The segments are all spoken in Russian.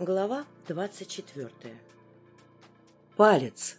Глава двадцать четвертая. Палец.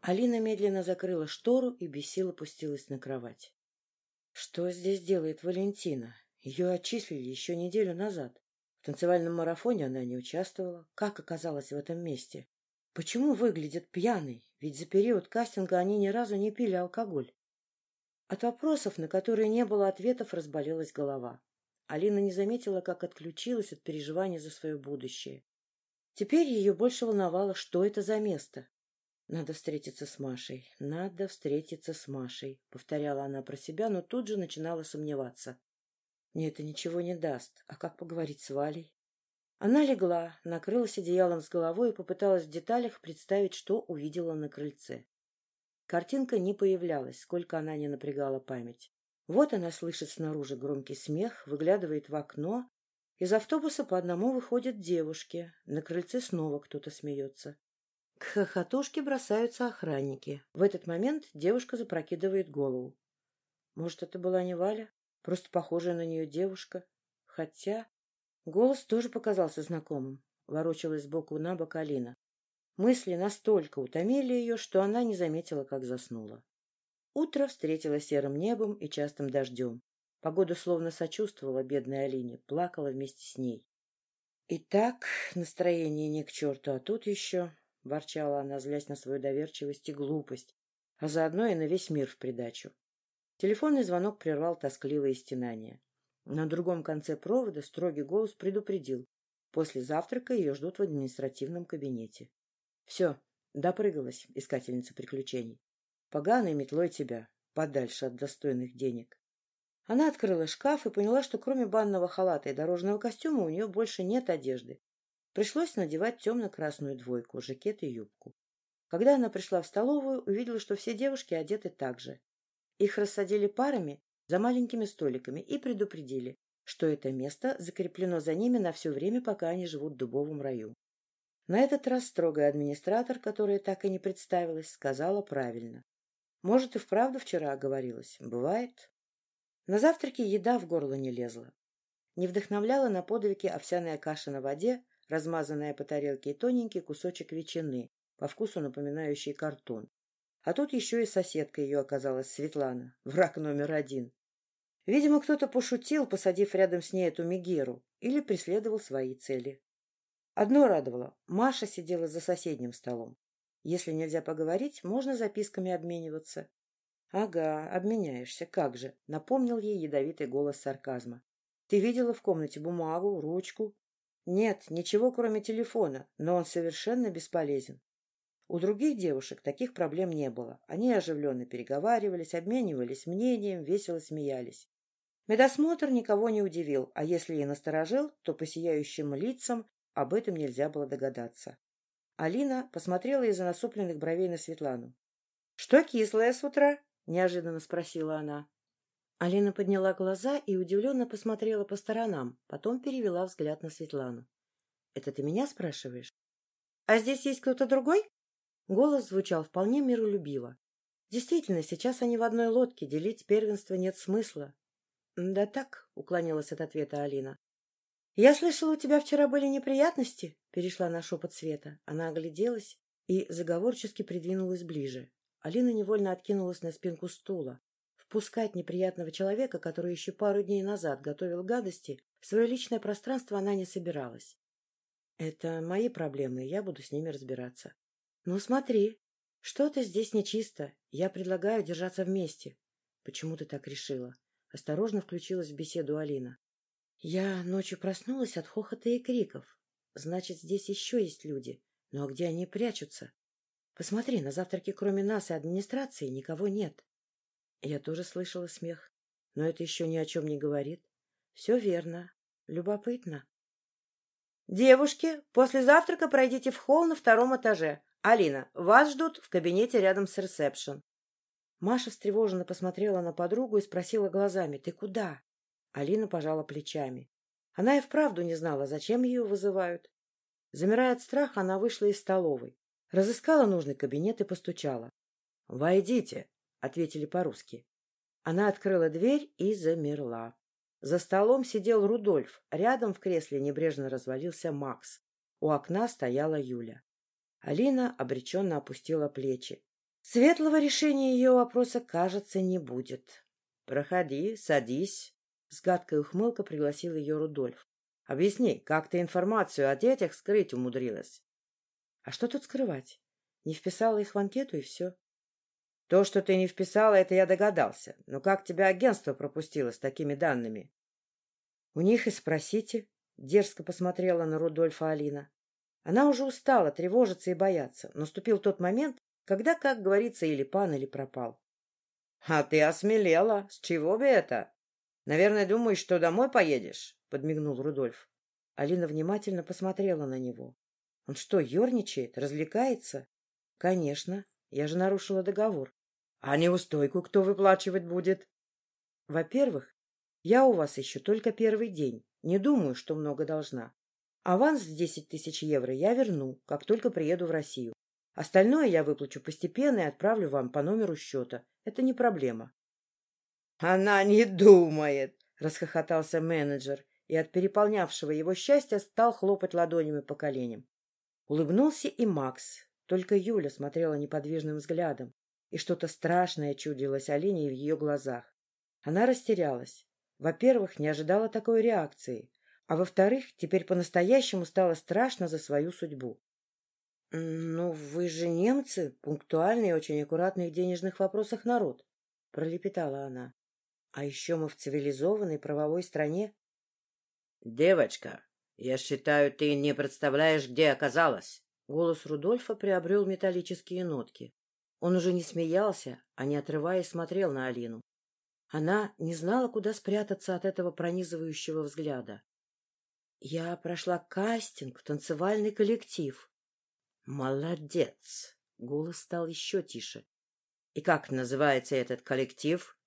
Алина медленно закрыла штору и без сил опустилась на кровать. Что здесь делает Валентина? Ее отчислили еще неделю назад. В танцевальном марафоне она не участвовала. Как оказалась в этом месте? Почему выглядит пьяной? Ведь за период кастинга они ни разу не пили алкоголь. От вопросов, на которые не было ответов, разболелась голова. Алина не заметила, как отключилась от переживаний за свое будущее. Теперь ее больше волновало, что это за место. «Надо встретиться с Машей, надо встретиться с Машей», — повторяла она про себя, но тут же начинала сомневаться. «Мне это ничего не даст. А как поговорить с Валей?» Она легла, накрылась одеялом с головой и попыталась в деталях представить, что увидела на крыльце. Картинка не появлялась, сколько она не напрягала память. Вот она слышит снаружи громкий смех, выглядывает в окно. Из автобуса по одному выходят девушки. На крыльце снова кто-то смеется. К хохотушке бросаются охранники. В этот момент девушка запрокидывает голову. Может, это была не Валя? Просто похожая на нее девушка? Хотя... Голос тоже показался знакомым. Ворочалась сбоку на бок Алина. Мысли настолько утомили ее, что она не заметила, как заснула. Утро встретило серым небом и частым дождем. Погода словно сочувствовала бедной Алине, плакала вместе с ней. «И так настроение не к черту, а тут еще...» — ворчала она, злясь на свою доверчивость и глупость, а заодно и на весь мир в придачу. Телефонный звонок прервал тоскливые стенания. На другом конце провода строгий голос предупредил. После завтрака ее ждут в административном кабинете. Все, допрыгалась искательница приключений. Поганой метлой тебя, подальше от достойных денег. Она открыла шкаф и поняла, что кроме банного халата и дорожного костюма у нее больше нет одежды. Пришлось надевать темно-красную двойку, жакет и юбку. Когда она пришла в столовую, увидела, что все девушки одеты так же. Их рассадили парами за маленькими столиками и предупредили, что это место закреплено за ними на все время, пока они живут в дубовом раю. На этот раз строгая администратор, которая так и не представилась, сказала правильно. Может, и вправду вчера оговорилась. Бывает. На завтраке еда в горло не лезла. Не вдохновляла на подвиги овсяная каша на воде, размазанная по тарелке и тоненький кусочек ветчины, по вкусу напоминающий картон. А тут еще и соседка ее оказалась, Светлана, враг номер один. Видимо, кто-то пошутил, посадив рядом с ней эту Мегеру, или преследовал свои цели. Одно радовало — Маша сидела за соседним столом. Если нельзя поговорить, можно записками обмениваться. — Ага, обменяешься, как же, — напомнил ей ядовитый голос сарказма. — Ты видела в комнате бумагу, ручку? — Нет, ничего, кроме телефона, но он совершенно бесполезен. У других девушек таких проблем не было. Они оживленно переговаривались, обменивались мнением, весело смеялись. Медосмотр никого не удивил, а если и насторожил, то по сияющим лицам об этом нельзя было догадаться. Алина посмотрела из-за насупленных бровей на Светлану. — Что кислое с утра? — неожиданно спросила она. Алина подняла глаза и удивленно посмотрела по сторонам, потом перевела взгляд на Светлану. — Это ты меня спрашиваешь? — А здесь есть кто-то другой? Голос звучал вполне миролюбиво. Действительно, сейчас они в одной лодке, делить первенство нет смысла. — Да так, — уклонилась от ответа Алина. — Я слышала, у тебя вчера были неприятности? — перешла на шепот Света. Она огляделась и заговорчески придвинулась ближе. Алина невольно откинулась на спинку стула. Впускать неприятного человека, который еще пару дней назад готовил гадости, в свое личное пространство она не собиралась. — Это мои проблемы, я буду с ними разбираться. — Ну, смотри, что-то здесь нечисто. Я предлагаю держаться вместе. — Почему ты так решила? Осторожно включилась в беседу Алина. Я ночью проснулась от хохота и криков. Значит, здесь еще есть люди. Но где они прячутся? Посмотри, на завтраке кроме нас и администрации никого нет. Я тоже слышала смех. Но это еще ни о чем не говорит. Все верно. Любопытно. Девушки, после завтрака пройдите в холл на втором этаже. Алина, вас ждут в кабинете рядом с ресепшн. Маша встревоженно посмотрела на подругу и спросила глазами. — Ты куда? Алина пожала плечами. Она и вправду не знала, зачем ее вызывают. Замирая от страха, она вышла из столовой. Разыскала нужный кабинет и постучала. — Войдите, — ответили по-русски. Она открыла дверь и замерла. За столом сидел Рудольф, рядом в кресле небрежно развалился Макс. У окна стояла Юля. Алина обреченно опустила плечи. Светлого решения ее вопроса, кажется, не будет. — Проходи, садись. С гадкой ухмылкой пригласил ее Рудольф. — Объясни, как ты информацию о детях скрыть умудрилась? — А что тут скрывать? Не вписала их в анкету, и все. — То, что ты не вписала, это я догадался. Но как тебя агентство пропустило с такими данными? — У них и спросите. Дерзко посмотрела на Рудольфа Алина. Она уже устала тревожиться и бояться. Наступил тот момент, когда, как говорится, или пан, или пропал. — А ты осмелела. С чего бы это? Наверное, думаешь, что домой поедешь? — подмигнул Рудольф. Алина внимательно посмотрела на него. — Он что, ерничает? Развлекается? — Конечно. Я же нарушила договор. — А неустойку кто выплачивать будет? — Во-первых, я у вас еще только первый день. Не думаю, что много должна. Аванс в десять тысяч евро я верну, как только приеду в Россию. Остальное я выплачу постепенно и отправлю вам по номеру счета. Это не проблема. — Она не думает! — расхохотался менеджер и от переполнявшего его счастья стал хлопать ладонями по коленям. Улыбнулся и Макс. Только Юля смотрела неподвижным взглядом, и что-то страшное чудилось Алине в ее глазах. Она растерялась. Во-первых, не ожидала такой реакции, а во-вторых, теперь по-настоящему стало страшно за свою судьбу. — Ну, вы же немцы, пунктуальный и очень аккуратный в денежных вопросах народ, — пролепетала она. — А еще мы в цивилизованной правовой стране. — Девочка, я считаю, ты не представляешь, где оказалась. Голос Рудольфа приобрел металлические нотки. Он уже не смеялся, а не отрываясь смотрел на Алину. Она не знала, куда спрятаться от этого пронизывающего взгляда. — Я прошла кастинг в танцевальный коллектив, «Молодец!» — голос стал еще тише. «И как называется этот коллектив?»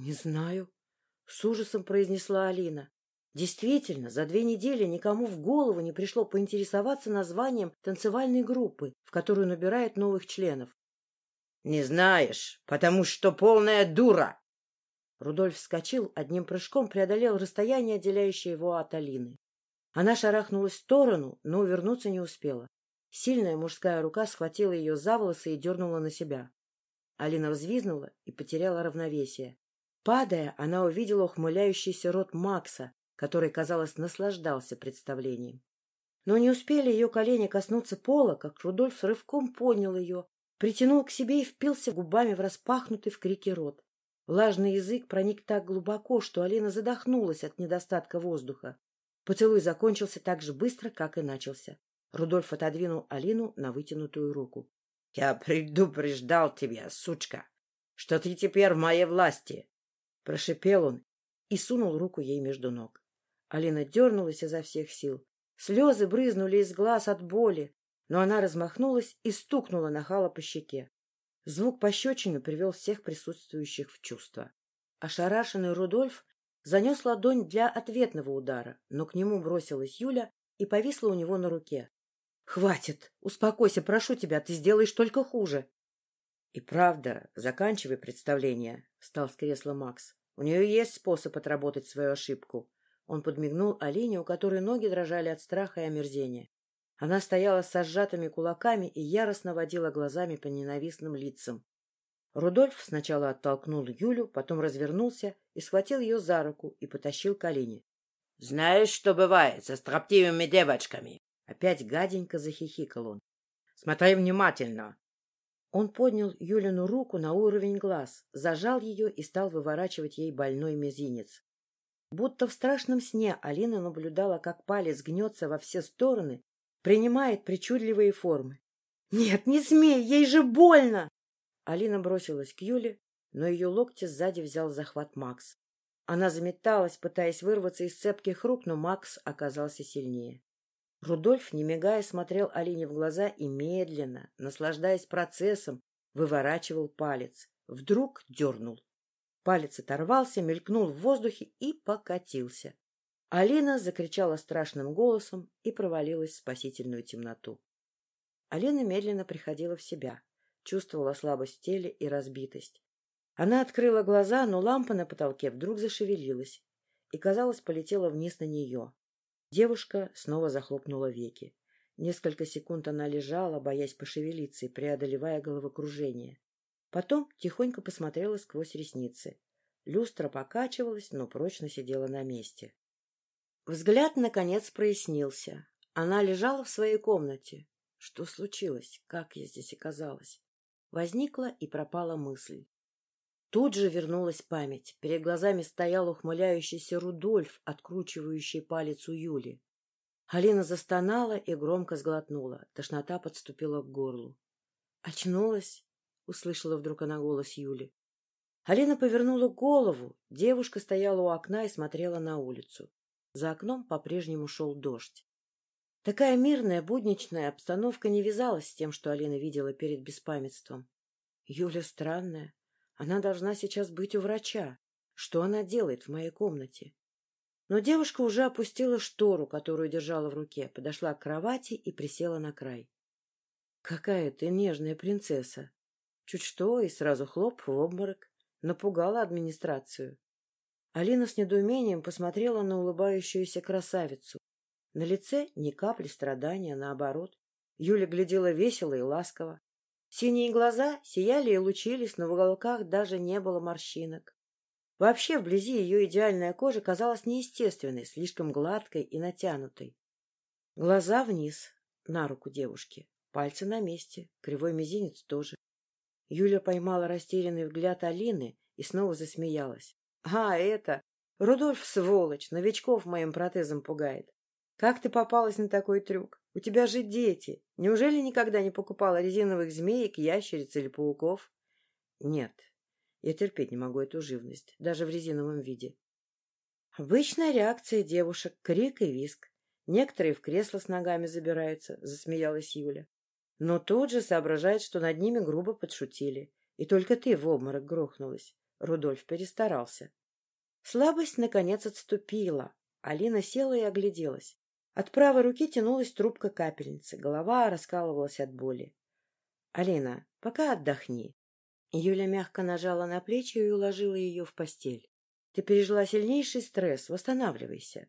«Не знаю», — с ужасом произнесла Алина. Действительно, за две недели никому в голову не пришло поинтересоваться названием танцевальной группы, в которую набирают новых членов. — Не знаешь, потому что полная дура! Рудольф вскочил, одним прыжком преодолел расстояние, отделяющее его от Алины. Она шарахнулась в сторону, но увернуться не успела. Сильная мужская рука схватила ее за волосы и дернула на себя. Алина взвизнула и потеряла равновесие. Падая, она увидела ухмыляющийся рот Макса, который, казалось, наслаждался представлением. Но не успели ее колени коснуться пола, как Рудольф рывком поднял ее, притянул к себе и впился губами в распахнутый в крике рот. Влажный язык проник так глубоко, что Алина задохнулась от недостатка воздуха. Поцелуй закончился так же быстро, как и начался. Рудольф отодвинул Алину на вытянутую руку. — Я предупреждал тебя, сучка, что ты теперь в моей власти! — прошипел он и сунул руку ей между ног. Алина дернулась изо всех сил. Слезы брызнули из глаз от боли, но она размахнулась и стукнула нахала по щеке. Звук пощечины привел всех присутствующих в чувство. Ошарашенный Рудольф занес ладонь для ответного удара, но к нему бросилась Юля и повисла у него на руке. Хватит! Успокойся, прошу тебя, ты сделаешь только хуже. И правда, заканчивай представление, встал с кресла Макс. У нее есть способ отработать свою ошибку. Он подмигнул Алине, у которой ноги дрожали от страха и омерзения. Она стояла с сжатыми кулаками и яростно водила глазами по ненавистным лицам. Рудольф сначала оттолкнул Юлю, потом развернулся и схватил ее за руку и потащил к Алине. — Знаешь, что бывает со строптивыми девочками? Опять гаденько захихикал он. — Смотри внимательно. Он поднял Юлину руку на уровень глаз, зажал ее и стал выворачивать ей больной мизинец. Будто в страшном сне Алина наблюдала, как палец гнется во все стороны, принимает причудливые формы. — Нет, не смей, ей же больно! Алина бросилась к Юле, но ее локти сзади взял захват Макс. Она заметалась, пытаясь вырваться из цепких рук, но Макс оказался сильнее. Рудольф, не мигая, смотрел Алине в глаза и медленно, наслаждаясь процессом, выворачивал палец. Вдруг дернул. Палец оторвался, мелькнул в воздухе и покатился. Алина закричала страшным голосом и провалилась в спасительную темноту. Алина медленно приходила в себя, чувствовала слабость в теле и разбитость. Она открыла глаза, но лампа на потолке вдруг зашевелилась и, казалось, полетела вниз на нее. Девушка снова захлопнула веки. Несколько секунд она лежала, боясь пошевелиться и преодолевая головокружение. Потом тихонько посмотрела сквозь ресницы. Люстра покачивалась, но прочно сидела на месте. Взгляд, наконец, прояснился. Она лежала в своей комнате. Что случилось? Как я здесь оказалась? Возникла и пропала мысль. Тут же вернулась память. Перед глазами стоял ухмыляющийся Рудольф, откручивающий палец у Юли. Алина застонала и громко сглотнула. Тошнота подступила к горлу. «Очнулась?» — услышала вдруг она голос Юли. Алина повернула голову. Девушка стояла у окна и смотрела на улицу. За окном по-прежнему шел дождь. Такая мирная, будничная обстановка не вязалась с тем, что Алина видела перед беспамятством. Юля странная. Она должна сейчас быть у врача. Что она делает в моей комнате? Но девушка уже опустила штору, которую держала в руке, подошла к кровати и присела на край. Какая ты нежная принцесса! Чуть что, и сразу хлоп в обморок. Напугала администрацию. Алина с недоумением посмотрела на улыбающуюся красавицу. На лице ни капли страдания, наоборот. Юля глядела весело и ласково. Синие глаза сияли и лучились, но в уголках даже не было морщинок. Вообще, вблизи ее идеальная кожа казалась неестественной, слишком гладкой и натянутой. Глаза вниз, на руку девушки, пальцы на месте, кривой мизинец тоже. Юля поймала растерянный взгляд Алины и снова засмеялась. — А, это... Рудольф сволочь, новичков моим протезом пугает. Как ты попалась на такой трюк? У тебя же дети. Неужели никогда не покупала резиновых змеек, ящериц или пауков? Нет, я терпеть не могу эту живность, даже в резиновом виде. Обычная реакция девушек — крик и виск. Некоторые в кресло с ногами забираются, — засмеялась Юля. Но тут же соображает, что над ними грубо подшутили. И только ты в обморок грохнулась. Рудольф перестарался. Слабость, наконец, отступила. Алина села и огляделась. От правой руки тянулась трубка капельницы, голова раскалывалась от боли. — Алина, пока отдохни. Юля мягко нажала на плечи и уложила ее в постель. — Ты пережила сильнейший стресс, восстанавливайся.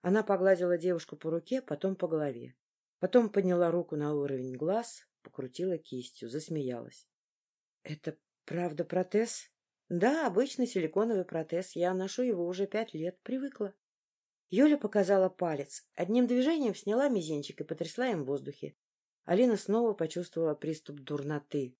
Она погладила девушку по руке, потом по голове. Потом подняла руку на уровень глаз, покрутила кистью, засмеялась. — Это правда протез? — Да, обычный силиконовый протез. Я ношу его уже пять лет. Привыкла. Юля показала палец, одним движением сняла мизинчик и потрясла им в воздухе. Алина снова почувствовала приступ дурноты.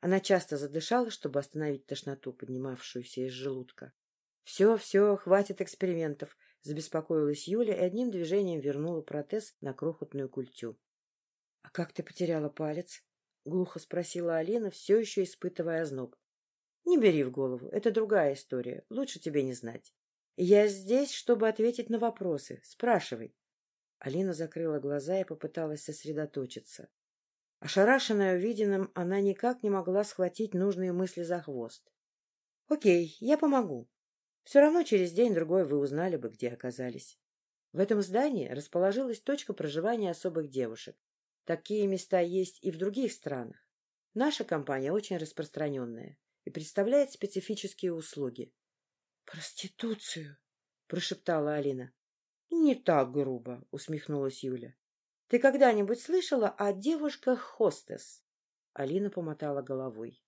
Она часто задышала, чтобы остановить тошноту, поднимавшуюся из желудка. — Все, все, хватит экспериментов, — забеспокоилась Юля и одним движением вернула протез на крохотную культю. — А как ты потеряла палец? — глухо спросила Алина, все еще испытывая озноб. — Не бери в голову, это другая история, лучше тебе не знать. Я здесь, чтобы ответить на вопросы. Спрашивай. Алина закрыла глаза и попыталась сосредоточиться. Ошарашенная увиденным, она никак не могла схватить нужные мысли за хвост. — Окей, я помогу. Все равно через день-другой вы узнали бы, где оказались. В этом здании расположилась точка проживания особых девушек. Такие места есть и в других странах. Наша компания очень распространенная и представляет специфические услуги. Проституцию, прошептала Алина. Не так грубо, усмехнулась Юля. Ты когда-нибудь слышала о девушках-хостес? Алина помотала головой.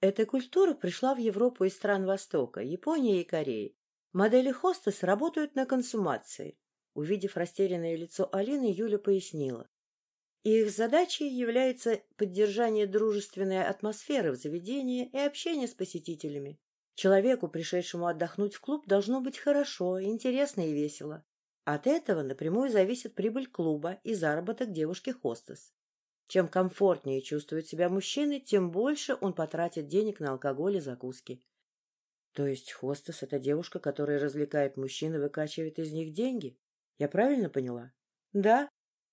Эта культура пришла в Европу из стран Востока, Японии и Кореи. Модели хостес работают на консумации. Увидев растерянное лицо Алины, Юля пояснила. Их задачей является поддержание дружественной атмосферы в заведении и общение с посетителями. Человеку, пришедшему отдохнуть в клуб, должно быть хорошо, интересно и весело. От этого напрямую зависит прибыль клуба и заработок девушки-хостес. Чем комфортнее чувствует себя мужчина, тем больше он потратит денег на алкоголь и закуски. То есть хостес — это девушка, которая развлекает мужчин и выкачивает из них деньги? Я правильно поняла? Да.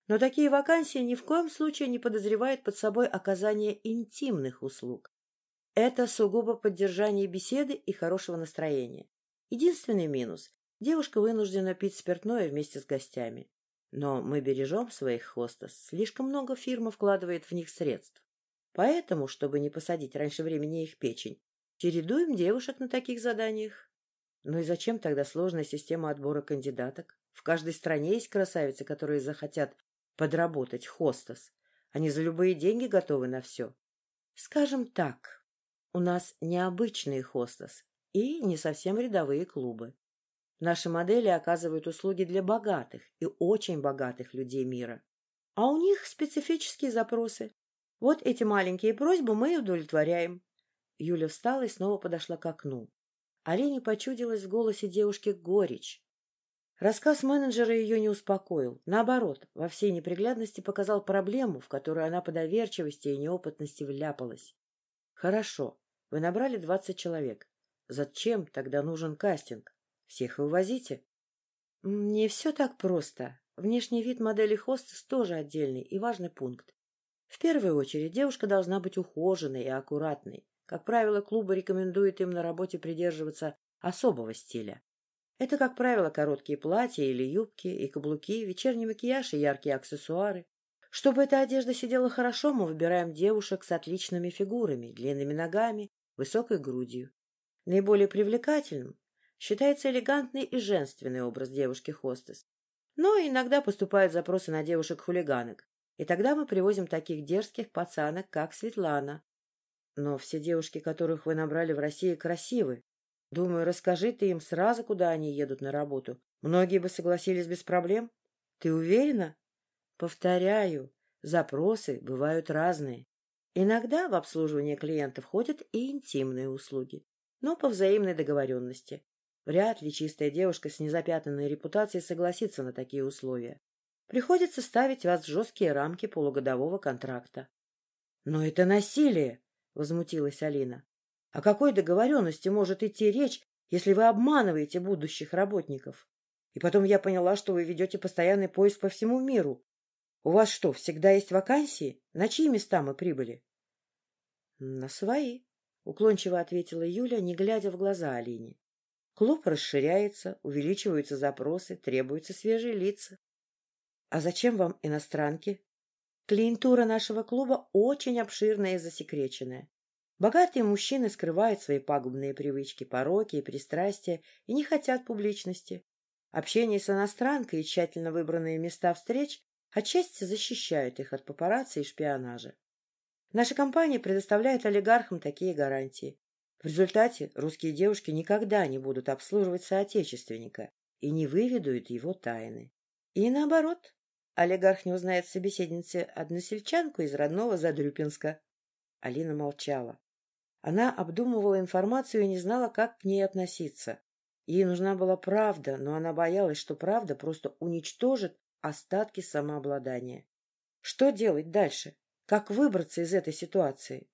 Но такие вакансии ни в коем случае не подозревают под собой оказание интимных услуг. Это сугубо поддержание беседы и хорошего настроения. Единственный минус – девушка вынуждена пить спиртное вместе с гостями. Но мы бережем своих хостес, слишком много фирма вкладывает в них средств. Поэтому, чтобы не посадить раньше времени их печень, Чередуем девушек на таких заданиях. Ну и зачем тогда сложная система отбора кандидаток? В каждой стране есть красавицы, которые захотят подработать хостес. Они за любые деньги готовы на все. Скажем так, у нас необычные хостес и не совсем рядовые клубы. Наши модели оказывают услуги для богатых и очень богатых людей мира. А у них специфические запросы. Вот эти маленькие просьбы мы и удовлетворяем. Юля встала и снова подошла к окну. Алене почудилась в голосе девушки горечь. Рассказ менеджера ее не успокоил. Наоборот, во всей неприглядности показал проблему, в которую она по доверчивости и неопытности вляпалась. Хорошо, вы набрали двадцать человек. Зачем тогда нужен кастинг? Всех вывозите? Не все так просто. Внешний вид модели хостес тоже отдельный и важный пункт. В первую очередь девушка должна быть ухоженной и аккуратной. Как правило, клубы рекомендуют им на работе придерживаться особого стиля. Это, как правило, короткие платья или юбки и каблуки, вечерний макияж и яркие аксессуары. Чтобы эта одежда сидела хорошо, мы выбираем девушек с отличными фигурами, длинными ногами, высокой грудью. Наиболее привлекательным считается элегантный и женственный образ девушки-хостес. Но иногда поступают запросы на девушек-хулиганок, и тогда мы привозим таких дерзких пацанок, как Светлана, но все девушки, которых вы набрали в России, красивы. Думаю, расскажи ты им сразу, куда они едут на работу. Многие бы согласились без проблем. Ты уверена? Повторяю, запросы бывают разные. Иногда в обслуживание клиентов входят и интимные услуги, но по взаимной договоренности. Вряд ли чистая девушка с незапятнанной репутацией согласится на такие условия. Приходится ставить вас в жесткие рамки полугодового контракта. Но это насилие! возмутилась Алина. — О какой договоренности может идти речь, если вы обманываете будущих работников? И потом я поняла, что вы ведете постоянный поиск по всему миру. У вас что, всегда есть вакансии? На чьи места мы прибыли? — На свои, — уклончиво ответила Юля, не глядя в глаза Алине. Клуб расширяется, увеличиваются запросы, требуются свежие лица. — А зачем вам иностранки? Клиентура нашего клуба очень обширная и засекреченная. Богатые мужчины скрывают свои пагубные привычки, пороки и пристрастия и не хотят публичности. Общение с иностранкой и тщательно выбранные места встреч отчасти защищают их от папарацци и шпионажа. Наша компания предоставляет олигархам такие гарантии. В результате русские девушки никогда не будут обслуживать соотечественника и не выведут его тайны. И наоборот, Олигарх не узнает собеседнице односельчанку из родного Задрюпинска. Алина молчала. Она обдумывала информацию и не знала, как к ней относиться. Ей нужна была правда, но она боялась, что правда просто уничтожит остатки самообладания. Что делать дальше? Как выбраться из этой ситуации?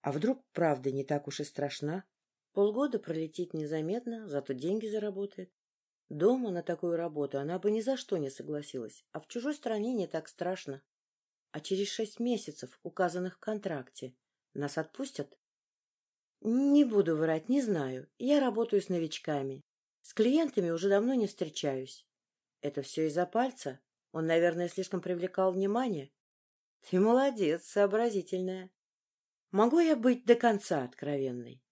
А вдруг правда не так уж и страшна? Полгода пролетит незаметно, зато деньги заработает. Дома на такую работу она бы ни за что не согласилась, а в чужой стране не так страшно. А через шесть месяцев, указанных в контракте, нас отпустят? Не буду врать, не знаю. Я работаю с новичками. С клиентами уже давно не встречаюсь. Это все из-за пальца? Он, наверное, слишком привлекал внимание? Ты молодец, сообразительная. Могу я быть до конца откровенной?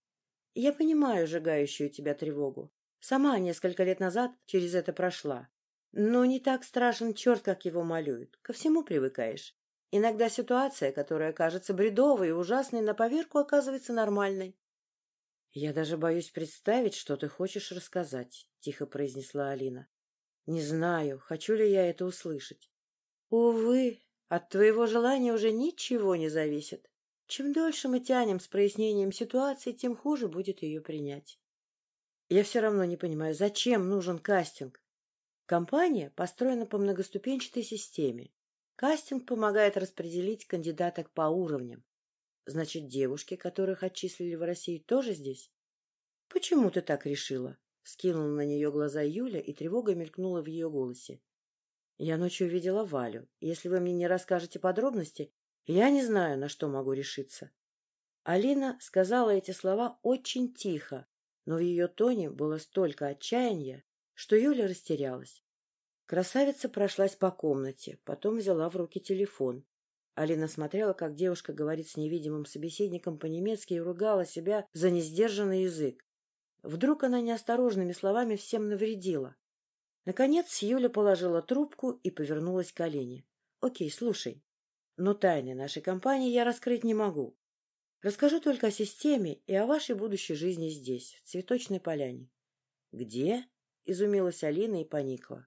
Я понимаю сжигающую тебя тревогу. Сама несколько лет назад через это прошла. Но не так страшен черт, как его малюют. Ко всему привыкаешь. Иногда ситуация, которая кажется бредовой и ужасной, на поверку оказывается нормальной. — Я даже боюсь представить, что ты хочешь рассказать, — тихо произнесла Алина. — Не знаю, хочу ли я это услышать. — Увы, от твоего желания уже ничего не зависит. Чем дольше мы тянем с прояснением ситуации, тем хуже будет ее принять. Я все равно не понимаю, зачем нужен кастинг? Компания построена по многоступенчатой системе. Кастинг помогает распределить кандидаток по уровням. Значит, девушки, которых отчислили в России, тоже здесь? Почему ты так решила? Скинула на нее глаза Юля, и тревога мелькнула в ее голосе. Я ночью видела Валю. Если вы мне не расскажете подробности, я не знаю, на что могу решиться. Алина сказала эти слова очень тихо, но в ее тоне было столько отчаяния, что Юля растерялась. Красавица прошлась по комнате, потом взяла в руки телефон. Алина смотрела, как девушка говорит с невидимым собеседником по-немецки и ругала себя за несдержанный язык. Вдруг она неосторожными словами всем навредила. Наконец Юля положила трубку и повернулась к Алине. — Окей, слушай. Но тайны нашей компании я раскрыть не могу. Расскажу только о системе и о вашей будущей жизни здесь, в Цветочной поляне. — Где? — изумилась Алина и поникла.